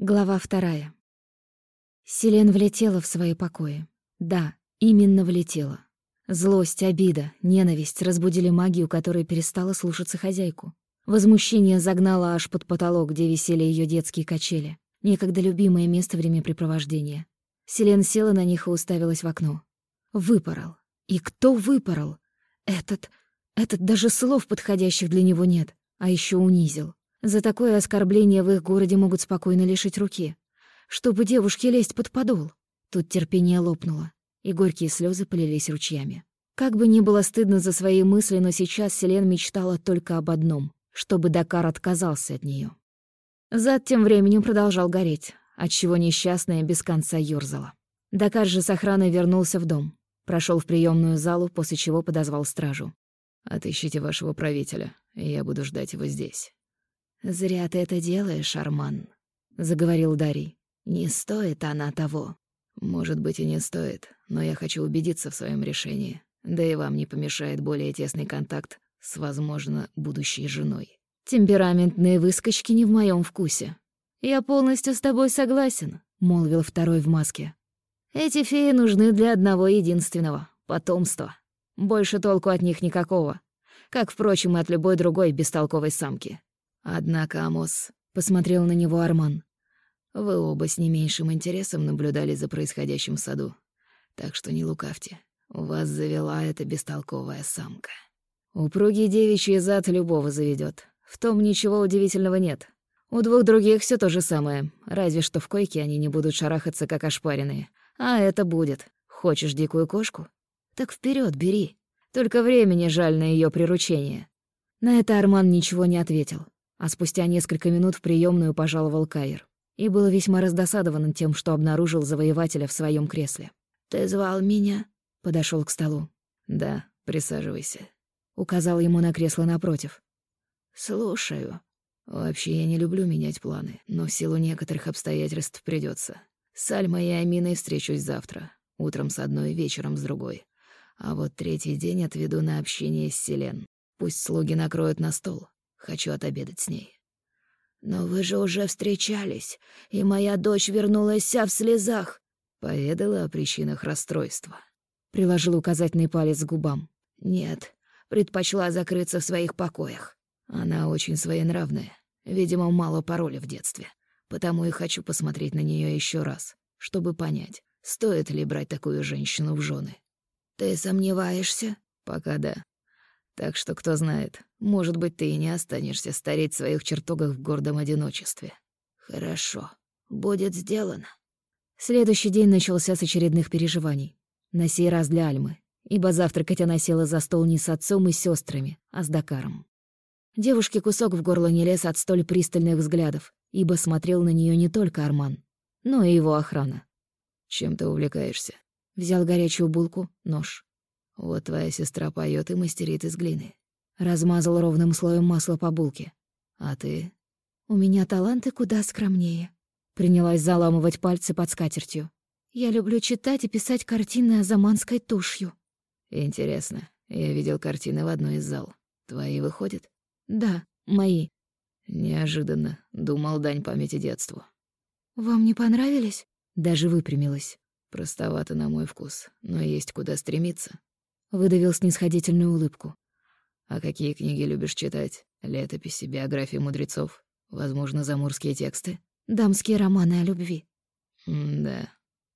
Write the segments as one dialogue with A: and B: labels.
A: Глава вторая. Селен влетела в свои покои. Да, именно влетела. Злость, обида, ненависть разбудили магию, которая перестала слушаться хозяйку. Возмущение загнало аж под потолок, где висели ее детские качели. Некогда любимое место времяпрепровождения. Селен села на них и уставилась в окно. Выпорол. И кто выпорол? Этот... Этот даже слов подходящих для него нет. А еще унизил. За такое оскорбление в их городе могут спокойно лишить руки. Чтобы девушке лезть под подол. Тут терпение лопнуло, и горькие слезы полились ручьями. Как бы ни было стыдно за свои мысли, но сейчас Селен мечтала только об одном — чтобы Дакар отказался от нее. Зад тем временем продолжал гореть, отчего несчастная без конца ёрзала. Дакар же с охраной вернулся в дом, прошел в приемную залу, после чего подозвал стражу.
B: «Отыщите вашего правителя, и я буду ждать его здесь».
A: «Зря ты это делаешь, Арман», — заговорил Дарий. «Не стоит она того».
B: «Может быть, и не стоит, но я хочу убедиться в своем решении. Да и вам не помешает более тесный контакт с, возможно, будущей женой».
A: «Темпераментные выскочки не в моем вкусе». «Я полностью с тобой согласен», — молвил второй в маске. «Эти феи нужны для одного единственного — потомства. Больше толку от них никакого, как, впрочем, и от любой другой бестолковой самки».
B: Однако, Амос, посмотрел на него Арман. Вы оба с не меньшим интересом наблюдали за происходящим в саду. Так что не лукавьте. Вас завела эта бестолковая самка.
A: Упругий девичий зад любого заведет. В том ничего удивительного нет. У двух других все то же самое, разве что в койке они не будут шарахаться, как ошпаренные. А это будет. Хочешь дикую кошку? Так вперед, бери. Только времени жаль на ее приручение. На это Арман ничего не ответил. А спустя несколько минут в приемную пожаловал Кайр. И был весьма раздосадован тем, что обнаружил завоевателя в своем кресле.
B: «Ты звал меня?»
A: — подошел к столу.
B: «Да, присаживайся», —
A: указал ему на кресло напротив.
B: «Слушаю. Вообще я не люблю менять планы, но в силу некоторых обстоятельств придется. С Альмой и Аминой встречусь завтра. Утром с одной, вечером с другой. А вот третий день отведу на общение с Селен. Пусть слуги накроют на стол. Хочу отобедать с ней.
C: Но вы же уже встречались, и моя дочь вернулась вся в слезах.
B: Поведала о причинах расстройства.
A: Приложил указательный палец к губам.
C: Нет, предпочла закрыться в своих покоях.
B: Она очень своенравная. Видимо, мало пароля в детстве. Потому и хочу посмотреть на нее еще раз, чтобы понять, стоит ли брать такую женщину в жены.
C: Ты сомневаешься?
B: Пока да. Так что, кто знает, может быть, ты и не останешься стареть в своих чертогах в гордом одиночестве.
C: Хорошо, будет сделано.
A: Следующий день начался с очередных переживаний. На сей раз для Альмы, ибо завтракать она села за стол не с отцом и сестрами, а с Дакаром. Девушке кусок в горло не лез от столь пристальных взглядов, ибо смотрел на нее не только Арман, но и его охрана.
B: «Чем ты увлекаешься?»
A: Взял горячую булку, нож.
B: Вот твоя сестра поет и мастерит из глины.
A: Размазал ровным слоем масла по булке.
B: А ты?
D: У меня таланты куда скромнее.
A: Принялась заламывать пальцы под скатертью.
D: Я люблю читать и писать картины азаманской тушью.
B: Интересно. Я видел картины в одной из зал. Твои выходят?
A: Да, мои.
B: Неожиданно. Думал, дань памяти детству.
D: Вам не понравились?
A: Даже выпрямилась.
B: Простовато на мой вкус, но есть куда стремиться.
A: Выдавил снисходительную улыбку.
B: «А какие книги любишь читать? Летописи, биографии мудрецов? Возможно, заморские тексты?»
D: «Дамские романы о любви».
B: «Да».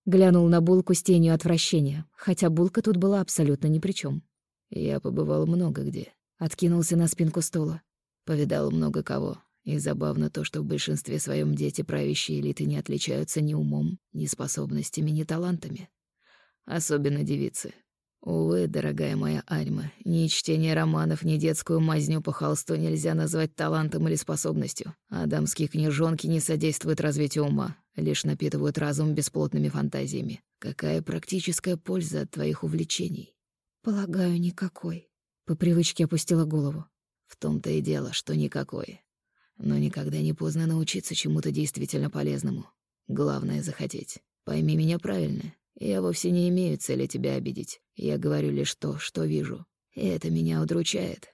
A: Глянул на булку с тенью отвращения, хотя булка тут была абсолютно ни при чем.
B: «Я побывал много где».
A: Откинулся на спинку стола.
B: «Повидал много кого. И забавно то, что в большинстве своем дети правящие элиты не отличаются ни умом, ни способностями, ни талантами. Особенно девицы. Увы, дорогая моя Альма, ни чтение романов, ни детскую мазню по холсту нельзя назвать талантом или способностью, а дамские книжонки не содействуют развитию ума, лишь напитывают разум бесплотными фантазиями. Какая практическая польза от твоих увлечений?
D: Полагаю, никакой.
A: По привычке опустила голову.
B: В том-то и дело, что никакой. Но никогда не поздно научиться чему-то действительно полезному. Главное — захотеть. Пойми меня правильно. Я вовсе не имею цели тебя обидеть. Я говорю лишь то, что вижу. И это меня удручает.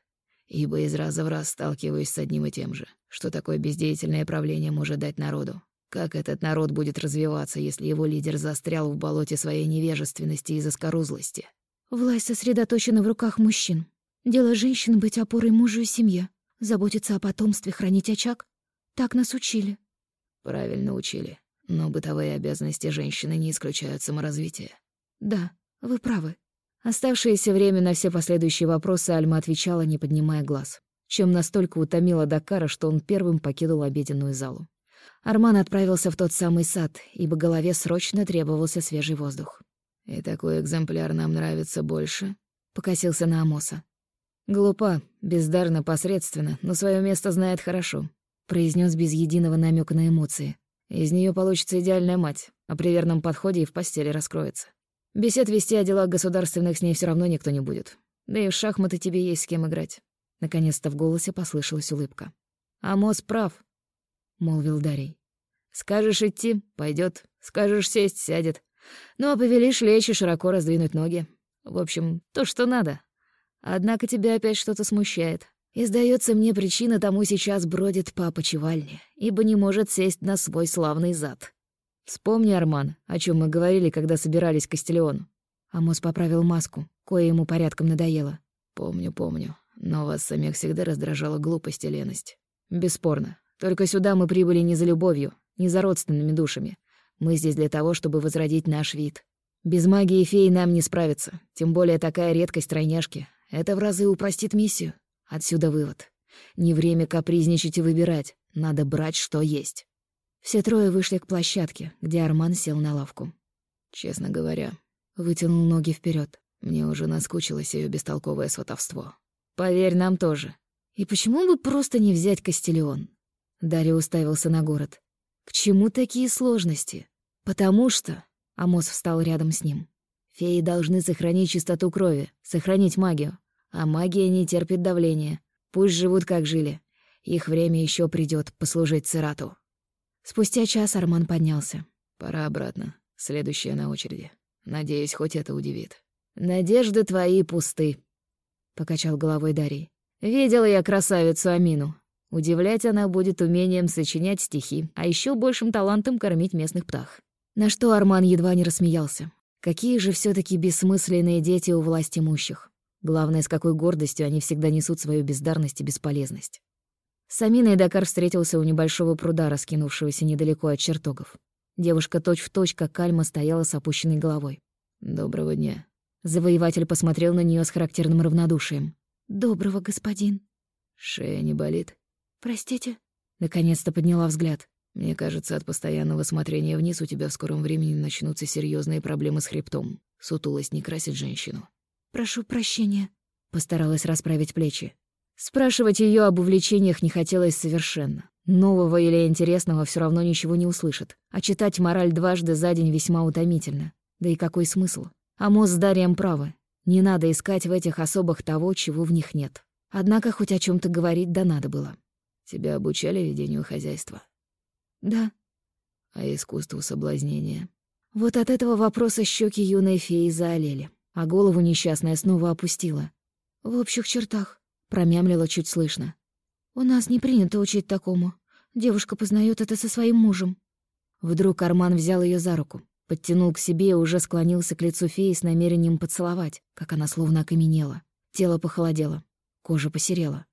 B: Ибо из раза в раз сталкиваюсь с одним и тем же. Что такое бездеятельное правление может дать народу? Как этот народ будет развиваться, если его лидер застрял в болоте своей невежественности и заскорузлости?
D: Власть сосредоточена в руках мужчин. Дело женщин — быть опорой мужу и семье, заботиться о потомстве, хранить очаг. Так нас учили.
B: Правильно учили. Но бытовые обязанности женщины не исключают саморазвития.
D: Да, вы правы.
A: Оставшееся время на все последующие вопросы Альма отвечала, не поднимая глаз, чем настолько утомила Дакара, что он первым покинул обеденную залу. Арман отправился в тот самый сад, ибо голове срочно требовался свежий воздух.
B: «И такой экземпляр нам нравится больше?»
A: — покосился на Амоса. «Глупа, бездарно, посредственно, но свое место знает хорошо», — произнес без единого намека на эмоции. «Из нее получится идеальная мать, а при верном подходе и в постели раскроется. Бесед вести о делах государственных с ней все равно никто не будет. Да и в шахматы тебе есть с кем играть». Наконец-то в голосе послышалась улыбка. «Амос прав», — молвил Дарий. «Скажешь идти — пойдет, скажешь сесть — сядет. Ну а повелишь лечь и широко раздвинуть ноги. В общем, то, что надо. Однако тебя опять что-то смущает. И, сдается мне, причина тому сейчас бродит по опочивальне, ибо не может сесть на свой славный зад. Вспомни, Арман, о чем мы говорили, когда собирались к Кастелиону. Амос поправил маску, кое ему порядком надоело.
B: Помню, помню. Но вас самих всегда раздражала глупость и леность.
A: Бесспорно. Только сюда мы прибыли не за любовью, не за родственными душами. Мы здесь для того, чтобы возродить наш вид. Без магии феи нам не справиться, тем более такая редкость тройняшки, это в разы упростит миссию. Отсюда вывод. Не время капризничать и выбирать. Надо брать, что есть. Все трое вышли к площадке, где Арман сел на лавку.
B: Честно говоря,
A: вытянул ноги вперед.
B: Мне уже наскучилось ее бестолковое сватовство.
A: Поверь, нам тоже. И почему бы просто не взять Кастелион? Дарья уставился на город. К чему такие сложности? Потому что... Амос встал рядом с ним. Феи должны сохранить чистоту крови, сохранить магию. А магия не терпит давления. Пусть живут, как жили. Их время еще придет послужить Церату. Спустя час Арман поднялся.
B: «Пора обратно. Следующая на очереди. Надеюсь, хоть это удивит».
A: «Надежды твои пусты», — покачал головой Дарий. «Видела я красавицу Амину. Удивлять она будет умением сочинять стихи, а еще большим талантом кормить местных птах». На что Арман едва не рассмеялся. Какие же все таки бессмысленные дети у власть имущих. Главное, с какой гордостью они всегда несут свою бездарность и бесполезность. С Аминой Дакар встретился у небольшого пруда, раскинувшегося недалеко от чертогов. Девушка точь-в-точь, как кальма, стояла с опущенной головой.
B: «Доброго дня».
A: Завоеватель посмотрел на нее с характерным равнодушием.
D: «Доброго, господин».
B: «Шея не болит?»
D: «Простите?»
A: Наконец-то подняла взгляд.
B: Мне кажется, от постоянного смотрения вниз у тебя в скором времени начнутся серьезные проблемы с хребтом. Сутулость не красит женщину.
D: Прошу прощения.
A: Постаралась расправить плечи. Спрашивать ее об увлечениях не хотелось совершенно. Нового или интересного все равно ничего не услышит. А читать мораль дважды за день весьма утомительно. Да и какой смысл? Амос с Дарием правы. Не надо искать в этих особых того, чего в них нет. Однако хоть о чем то говорить да надо было.
B: Тебя обучали ведению хозяйства?
D: Да.
B: А искусству соблазнения?
A: Вот от этого вопроса щеки юной феи заолели, а голову несчастная снова опустила.
D: В общих чертах.
A: Промямлила чуть слышно.
D: У нас не принято учить такому. Девушка познает это со своим мужем.
A: Вдруг Арман взял ее за руку, подтянул к себе и уже склонился к лицу феи с намерением поцеловать, как она словно окаменела. Тело похолодело, кожа посерела.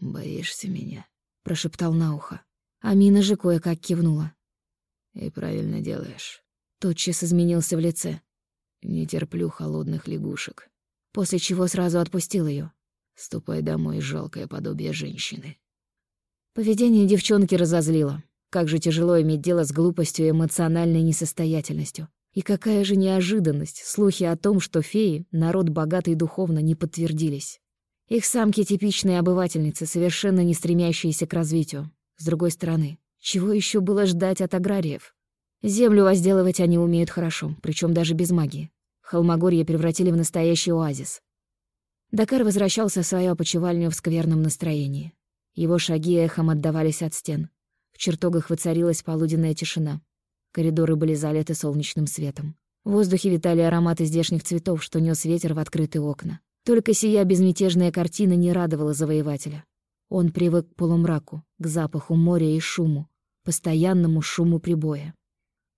B: «Боишься меня?»
A: — прошептал на ухо. Амина же кое-как кивнула.
B: «И правильно делаешь».
A: Тотчас изменился в лице.
B: «Не терплю холодных лягушек».
A: После чего сразу отпустил ее.
B: «Ступай домой, жалкое подобие женщины».
A: Поведение девчонки разозлило. Как же тяжело иметь дело с глупостью и эмоциональной несостоятельностью. И какая же неожиданность, слухи о том, что феи, народ богатый духовно, не подтвердились. Их самки типичные обывательницы, совершенно не стремящиеся к развитию. С другой стороны, чего еще было ждать от аграриев? Землю возделывать они умеют хорошо, причем даже без магии. Холмогорье превратили в настоящий оазис. Дакар возвращался в свою опочивальню в скверном настроении. Его шаги эхом отдавались от стен. В чертогах воцарилась полуденная тишина. Коридоры были залиты солнечным светом. В воздухе витали ароматы здешних цветов, что нес ветер в открытые окна. Только сия безмятежная картина не радовала завоевателя. Он привык к полумраку, к запаху моря и шуму, постоянному шуму прибоя.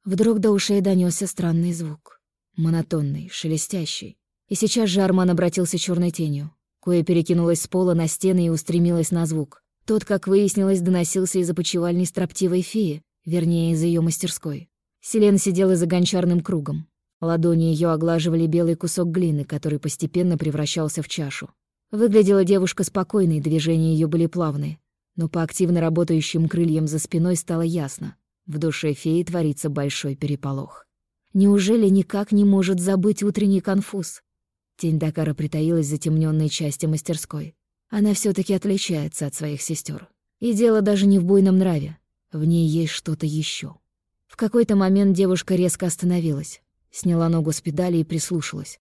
A: Вдруг до ушей донесся странный звук. Монотонный, шелестящий. И сейчас же Арман обратился черной тенью. Кое перекинулась с пола на стены и устремилась на звук. Тот, как выяснилось, доносился из опочивальни строптивой феи, вернее, из ее мастерской. Селена сидела за гончарным кругом. Ладони ее оглаживали белый кусок глины, который постепенно превращался в чашу. Выглядела девушка спокойной, движения ее были плавные. Но по активно работающим крыльям за спиной стало ясно. В душе феи творится большой переполох. Неужели никак не может забыть утренний конфуз? Тень Дакара притаилась в затемненной части мастерской. Она все таки отличается от своих сестер. И дело даже не в буйном нраве. В ней есть что-то еще. В какой-то момент девушка резко остановилась, сняла ногу с педали и прислушалась,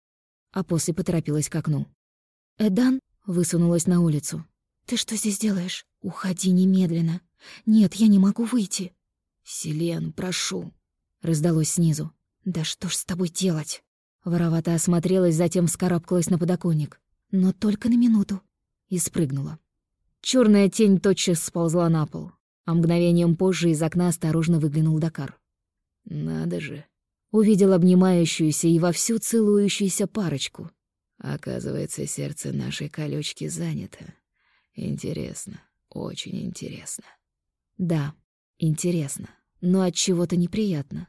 A: а после поторопилась к окну. «Эдан?» — высунулась на улицу. «Ты что здесь делаешь? Уходи немедленно. Нет, я не могу выйти».
B: «Селен, прошу», —
A: раздалось снизу. «Да что ж с тобой делать?» Воровато осмотрелась, затем вскарабкалась на подоконник. Но только на минуту. И спрыгнула. Черная тень тотчас сползла на пол, а мгновением позже из окна осторожно выглянул Дакар.
B: «Надо же!»
A: Увидел обнимающуюся и вовсю целующуюся парочку.
B: Оказывается, сердце нашей колючки занято. Интересно, очень интересно.
A: Да, интересно, но от чего-то неприятно.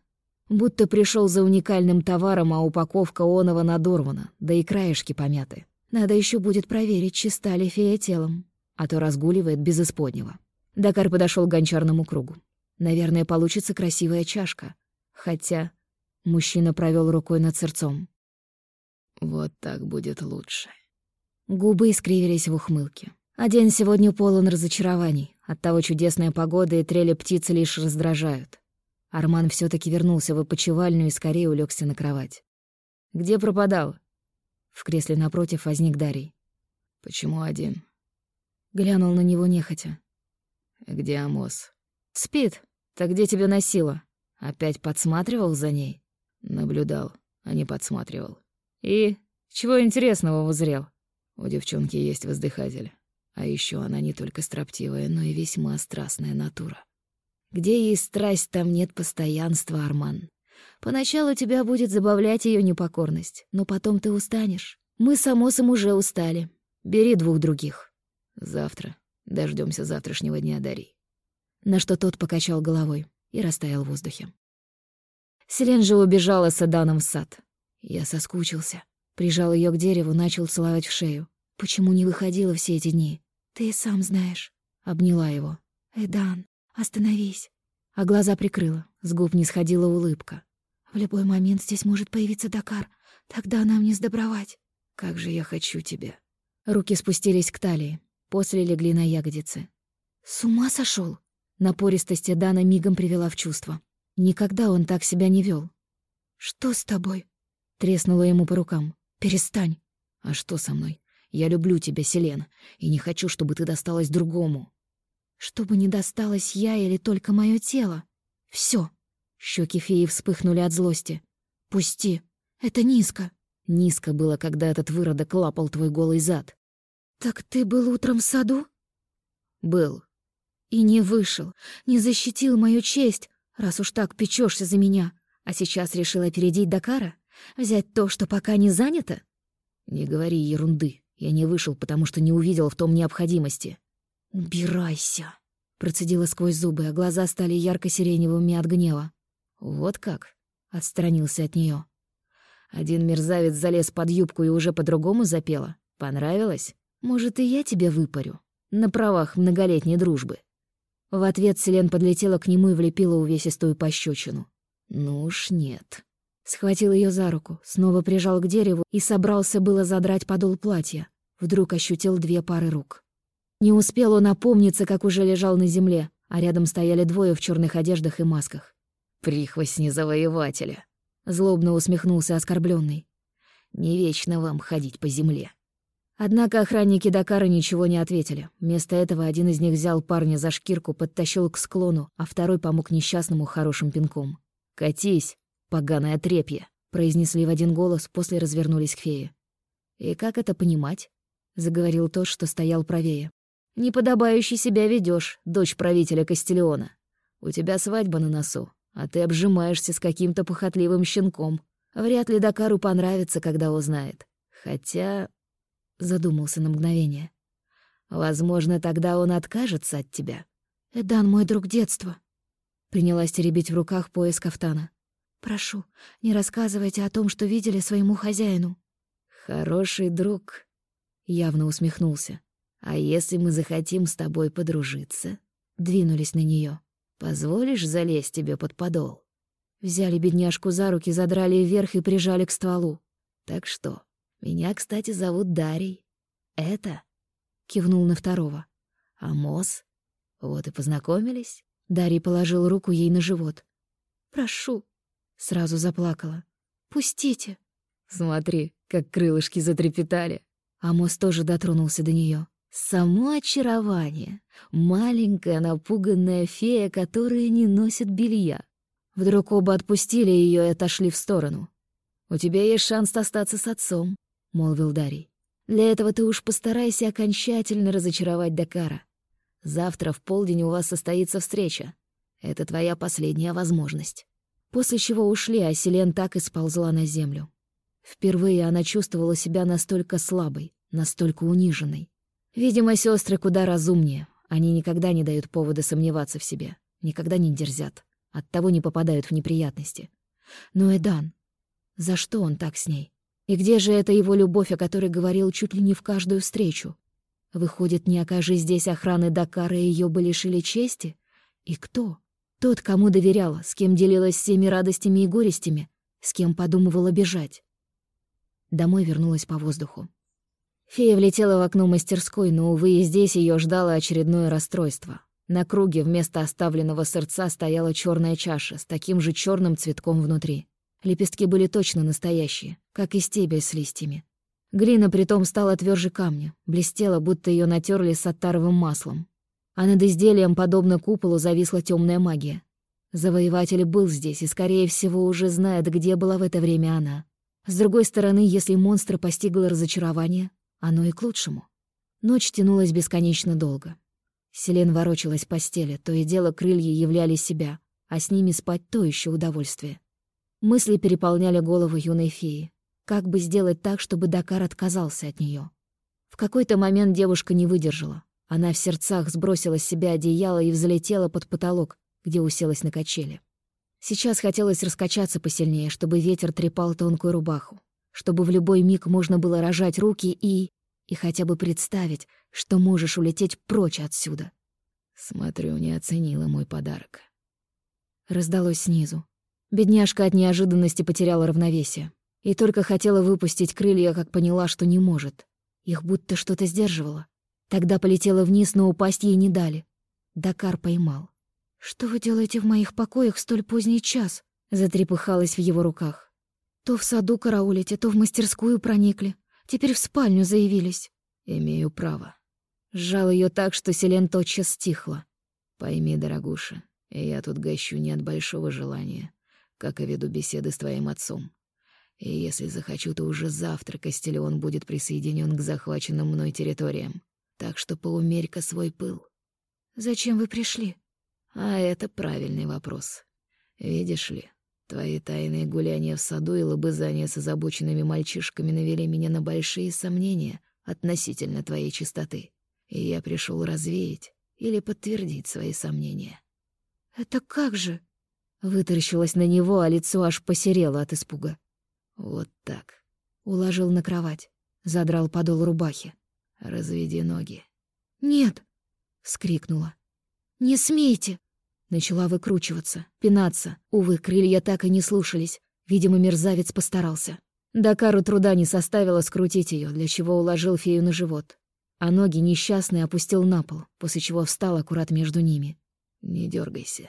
A: Будто пришел за уникальным товаром, а упаковка оного надорвана, да и краешки помяты. Надо еще будет проверить, чиста ли фея телом, а то разгуливает без исподнего. Дакар подошел к гончарному кругу. Наверное, получится красивая чашка. Хотя мужчина провел рукой над сердцом.
B: Вот так будет лучше.
A: Губы искривились в ухмылке. А день сегодня полон разочарований. Оттого чудесная погода и трели птицы лишь раздражают. Арман все таки вернулся в опочивальню и скорее улегся на кровать. «Где пропадал?» В кресле напротив возник Дарий.
B: «Почему один?»
A: Глянул на него нехотя.
B: «Где Амос?»
A: «Спит. Так где тебя носило? Опять подсматривал за ней?»
B: Наблюдал, а не подсматривал.
A: «И чего интересного возрел?»
B: У девчонки есть воздыхатель. А еще она не только строптивая, но и весьма страстная натура.
A: Где есть страсть, там нет постоянства, Арман. Поначалу тебя будет забавлять ее непокорность, но потом ты устанешь. Мы с Амосом уже устали. Бери двух других.
B: Завтра. Дождемся завтрашнего дня, Дарий.
A: На что тот покачал головой и растаял в воздухе. Селен же убежала с Аданом в сад. Я соскучился. Прижал ее к дереву, начал целовать в шею. Почему не выходила все эти дни? Ты сам знаешь. Обняла его. Эдан, Остановись. А глаза прикрыла, с губ не сходила улыбка. В любой момент здесь может появиться Дакар. Тогда нам не сдобровать.
B: Как же я хочу тебя.
A: Руки спустились к талии, после легли на ягодицы. С ума сошел. Напористость Дана мигом привела в чувство. Никогда он так себя не вел. «Что с тобой?» Треснула ему по рукам. «Перестань».
B: «А что со мной? Я люблю тебя, Селена, и не хочу, чтобы ты досталась другому».
A: Чтобы не досталось я или только мое тело. Все. Щеки феи вспыхнули от злости. Пусти. Это низко. Низко было, когда этот выродок лапал твой голый зад. Так ты был утром в саду?
B: Был.
A: И не вышел, не защитил мою честь, раз уж так печешься за меня. А сейчас решил опередить Дакара? Взять то, что пока не занято?
B: Не говори ерунды. Я не вышел, потому что не увидел в том необходимости.
A: «Убирайся!» — процедила сквозь зубы, а глаза стали ярко-сиреневыми от гнева.
B: «Вот как?»
A: — отстранился от нее.
B: Один мерзавец залез под юбку и уже по-другому запела. Понравилось? Может, и я тебе выпарю? На правах многолетней дружбы.
A: В ответ Селен подлетела к нему и влепила увесистую пощечину.
B: Ну уж нет.
A: Схватил ее за руку, снова прижал к дереву и собрался было задрать подол платья. Вдруг ощутил две пары рук. Не успел он опомниться, как уже лежал на земле, а рядом стояли двое в черных одеждах и масках.
B: «Прихвостни завоевателя!»
A: — злобно усмехнулся оскорбленный.
B: «Не вечно вам ходить по земле».
A: Однако охранники Дакара ничего не ответили. Вместо этого один из них взял парня за шкирку, подтащил к склону, а второй помог несчастному хорошим пинком.
B: «Катись, поганое отрепье!» — произнесли в один голос, после развернулись к фее.
A: «И как это понимать?» — заговорил тот, что стоял правее. Неподобающе себя ведешь, дочь правителя Кастелиона.
B: У тебя свадьба на носу, а ты обжимаешься с каким-то похотливым щенком. Вряд ли Дакару понравится, когда узнает. Хотя...» Задумался на мгновение. «Возможно, тогда он откажется от тебя».
D: «Эдан мой друг детства». Принялась теребить в руках пояс кафтана. «Прошу, не рассказывайте о том, что видели своему хозяину».
B: «Хороший друг», — явно усмехнулся. «А если мы захотим с тобой подружиться?» Двинулись на нее. «Позволишь залезть тебе под подол?»
A: Взяли бедняжку за руки, задрали вверх и прижали к стволу.
B: «Так что? Меня, кстати, зовут Дарий. Это?» — кивнул на второго. «Амос? Вот и познакомились?»
A: Дарий положил руку ей на живот.
D: «Прошу».
A: Сразу заплакала.
D: «Пустите».
B: «Смотри, как крылышки затрепетали».
A: Амос тоже дотронулся до нее.
B: Само очарование. Маленькая напуганная фея, которая не носит белья.
A: Вдруг оба отпустили ее и отошли в сторону.
B: «У тебя есть шанс остаться с отцом», — молвил Дарий. «Для этого ты уж постарайся окончательно разочаровать Дакара. Завтра в полдень у вас состоится встреча. Это твоя последняя возможность».
A: После чего ушли, а Селен так и сползла на землю. Впервые она чувствовала себя настолько слабой, настолько униженной. Видимо, сестры куда разумнее. Они никогда не дают повода сомневаться в себе, никогда не дерзят, оттого не попадают в неприятности. Но Эдан, за что он так с ней? И где же эта его любовь, о которой говорил чуть ли не в каждую встречу? Выходит, не окажи здесь охраны Дакара, ее бы лишили чести? И кто? Тот, кому доверяла, с кем делилась всеми радостями и горестями, с кем подумывала бежать. Домой вернулась по воздуху. Фея влетела в окно мастерской, но, увы, и здесь ее ждало очередное расстройство. На круге вместо оставленного сердца стояла черная чаша с таким же черным цветком внутри. Лепестки были точно настоящие, как и стебель с листьями. Глина притом стала тверже камня, блестела, будто ее натерли саттаровым маслом. А над изделием, подобно куполу, зависла темная магия. Завоеватель был здесь и, скорее всего, уже знает, где была в это время она. С другой стороны, если монстра постигло разочарование, оно и к лучшему. Ночь тянулась бесконечно долго. Селен ворочалась в постели, то и дело крылья являли себя, а с ними спать то еще удовольствие. Мысли переполняли голову юной феи. Как бы сделать так, чтобы Дакар отказался от нее? В какой-то момент девушка не выдержала. Она в сердцах сбросила с себя одеяло и взлетела под потолок, где уселась на качели. Сейчас хотелось раскачаться посильнее, чтобы ветер трепал тонкую рубаху, чтобы в любой миг можно было рожать руки и... и хотя бы представить, что можешь улететь прочь отсюда.
B: Смотрю, не оценила мой подарок.
A: Раздалось снизу. Бедняжка от неожиданности потеряла равновесие. И только хотела выпустить крылья, как поняла, что не может. Их будто что-то сдерживало. Тогда полетела вниз, но упасть ей не дали. Дакар поймал. «Что вы делаете в моих покоях в столь поздний час?» Затрепыхалась в его руках. «То в саду караулите, то в мастерскую проникли. Теперь в спальню заявились».
B: «Имею право».
A: Сжал ее так, что Селен тотчас стихла.
B: «Пойми, дорогуша, я тут гощу не от большого желания, как и веду беседы с твоим отцом. И если захочу, то уже завтра Кастелион будет присоединен к захваченным мной территориям. Так что поумерь-ка свой пыл».
A: «Зачем вы пришли?»
B: А это правильный вопрос. Видишь ли, твои тайные гуляния в саду и лобызания с озабоченными мальчишками навели меня на большие сомнения относительно твоей чистоты. И я пришел развеять или подтвердить свои сомнения.
A: «Это как же?» Вытаращилась на него, а лицо аж посерело от испуга.
B: «Вот так».
A: Уложил на кровать, задрал подол рубахи.
B: «Разведи ноги».
A: «Нет!» — вскрикнула. «Не смейте!» Начала выкручиваться, пинаться. Увы, крылья так и не слушались. Видимо, мерзавец постарался. Дакару труда не составило скрутить ее, для чего уложил фею на живот. А ноги несчастный опустил на пол, после чего встал аккурат между ними.
B: «Не дергайся.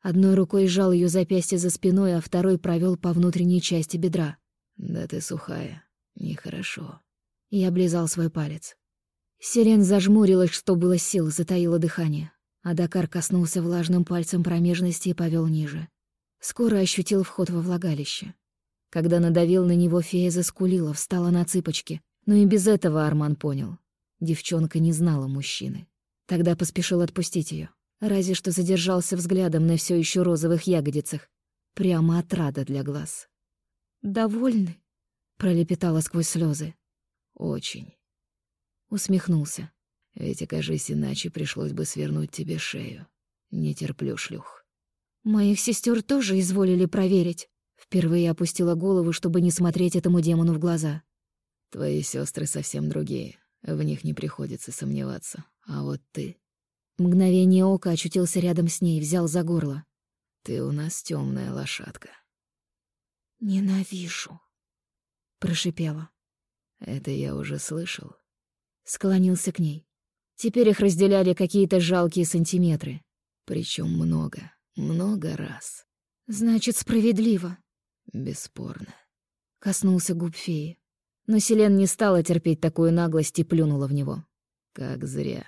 A: Одной рукой сжал ее запястье за спиной, а второй провел по внутренней части бедра.
B: «Да ты сухая. Нехорошо».
A: И облизал свой палец. Сирен зажмурилась, что было сил, затаила дыхание а Дакар коснулся влажным пальцем промежности и повел ниже. Скоро ощутил вход во влагалище. Когда надавил на него, фея заскулила, встала на цыпочки. Но и без этого Арман понял. Девчонка не знала мужчины. Тогда поспешил отпустить ее, Разве что задержался взглядом на все еще розовых ягодицах. Прямо отрада для глаз. «Довольны?» — пролепетала сквозь слезы.
B: «Очень».
A: Усмехнулся.
B: «Ведь, окажись иначе, пришлось бы свернуть тебе шею. Не терплю шлюх».
A: «Моих сестер тоже изволили проверить». Впервые опустила голову, чтобы не смотреть этому демону в глаза.
B: «Твои сестры совсем другие. В них не приходится сомневаться. А вот ты...»
A: Мгновение ока очутился рядом с ней, взял за горло.
B: «Ты у нас темная лошадка».
D: «Ненавижу», — прошипела.
B: «Это я уже слышал».
A: Склонился к ней. Теперь их разделяли какие-то жалкие сантиметры.
B: Причем много, много раз.
A: «Значит, справедливо».
B: «Бесспорно».
A: Коснулся губ феи. Но Селен не стала терпеть такую наглость и плюнула в него.
B: «Как зря».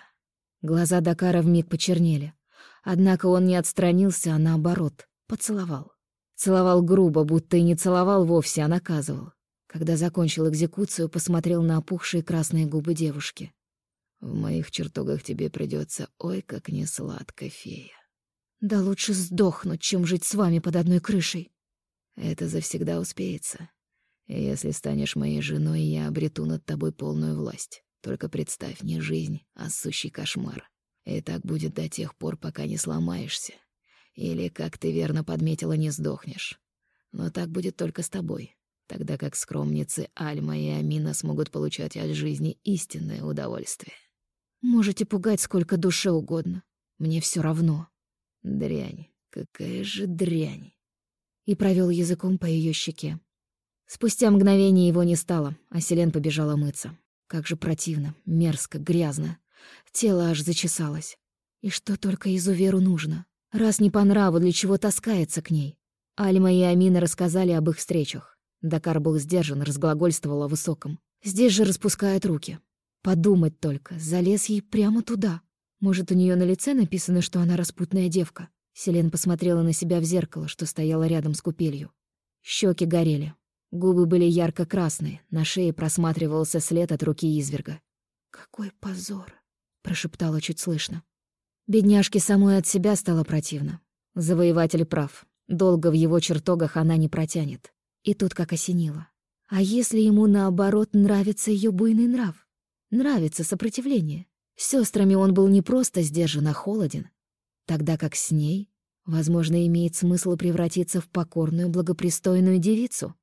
A: Глаза Дакара вмиг почернели. Однако он не отстранился, а наоборот, поцеловал. Целовал грубо, будто и не целовал вовсе, а наказывал. Когда закончил экзекуцию, посмотрел на опухшие красные губы девушки.
B: «В моих чертогах тебе придется, ой, как не сладко, фея».
A: «Да лучше сдохнуть, чем жить с вами под одной крышей».
B: «Это завсегда успеется. И если станешь моей женой, я обрету над тобой полную власть. Только представь, не жизнь, а сущий кошмар. И так будет до тех пор, пока не сломаешься. Или, как ты верно подметила, не сдохнешь. Но так будет только с тобой, тогда как скромницы Альма и Амина смогут получать от жизни истинное удовольствие.
A: Можете пугать сколько душе угодно. Мне все равно.
B: Дрянь, какая же дрянь.
A: И провел языком по ее щеке. Спустя мгновение его не стало, а Селен побежала мыться. Как же противно, мерзко, грязно. Тело аж зачесалось. И что только изуверу нужно. Раз не по нраву, для чего таскается к ней. Альма и Амина рассказали об их встречах. Дакар был сдержан, разглагольствовал о высоком. Здесь же распускает руки. Подумать только, залез ей прямо туда. Может, у нее на лице написано, что она распутная девка. Селен посмотрела на себя в зеркало, что стояло рядом с купелью. Щеки горели. Губы были ярко-красные, на шее просматривался след от руки изверга.
D: «Какой позор!»
A: — прошептала чуть слышно. Бедняжке самой от себя стало противно. Завоеватель прав. Долго в его чертогах она не протянет. И тут как осенило. А если ему, наоборот, нравится ее буйный нрав? Нравится сопротивление. С сестрами он был не просто сдержан, а холоден. Тогда как с ней, возможно, имеет смысл превратиться в покорную, благопристойную девицу.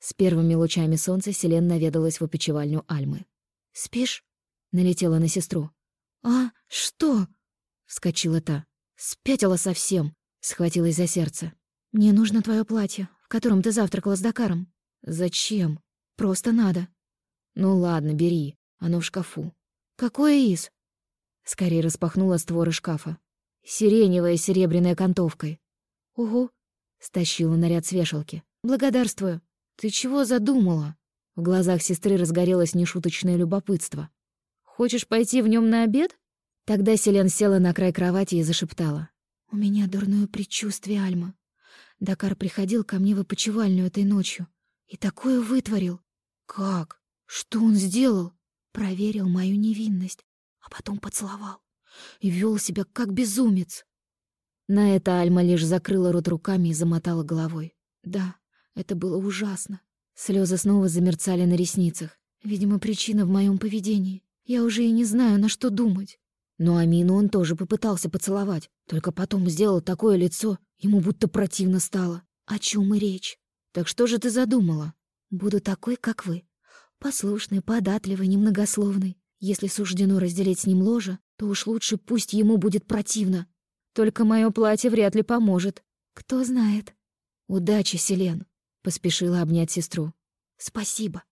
A: С первыми лучами солнца Селен наведалась в опечевальню Альмы. «Спишь?» — налетела на сестру. «А, что?» — вскочила та. «Спятила совсем!» — схватилась за сердце. «Мне нужно твое платье, в котором ты завтракала с Дакаром». «Зачем? Просто надо». «Ну ладно, бери. Оно в шкафу». «Какое из?» Скорее распахнула створы шкафа. «Сиреневая с серебряной окантовкой». «Угу», — стащила наряд с вешалки. «Благодарствую». «Ты чего задумала?» В глазах сестры разгорелось нешуточное любопытство. «Хочешь пойти в нем на обед?» Тогда Селен села на край кровати и зашептала.
D: «У меня дурное предчувствие, Альма. Дакар приходил ко мне в опочивальню этой ночью и такое вытворил. Как? Что он сделал? Проверил мою невинность, а потом поцеловал и вел себя как безумец.
A: На это Альма лишь закрыла рот руками и замотала головой. Да, это было ужасно. Слезы снова замерцали на ресницах. Видимо, причина в моем поведении. Я уже и не знаю, на что думать. Но Амину он тоже попытался поцеловать, только потом сделал такое лицо, ему будто противно стало. О чем и речь? Так что же ты задумала? Буду такой, как вы. Послушный, податливый, немногословный. Если суждено разделить с ним ложе, то уж лучше пусть ему будет противно. Только мое платье вряд ли поможет. Кто знает. Удачи, Селен. Поспешила обнять сестру.
D: Спасибо.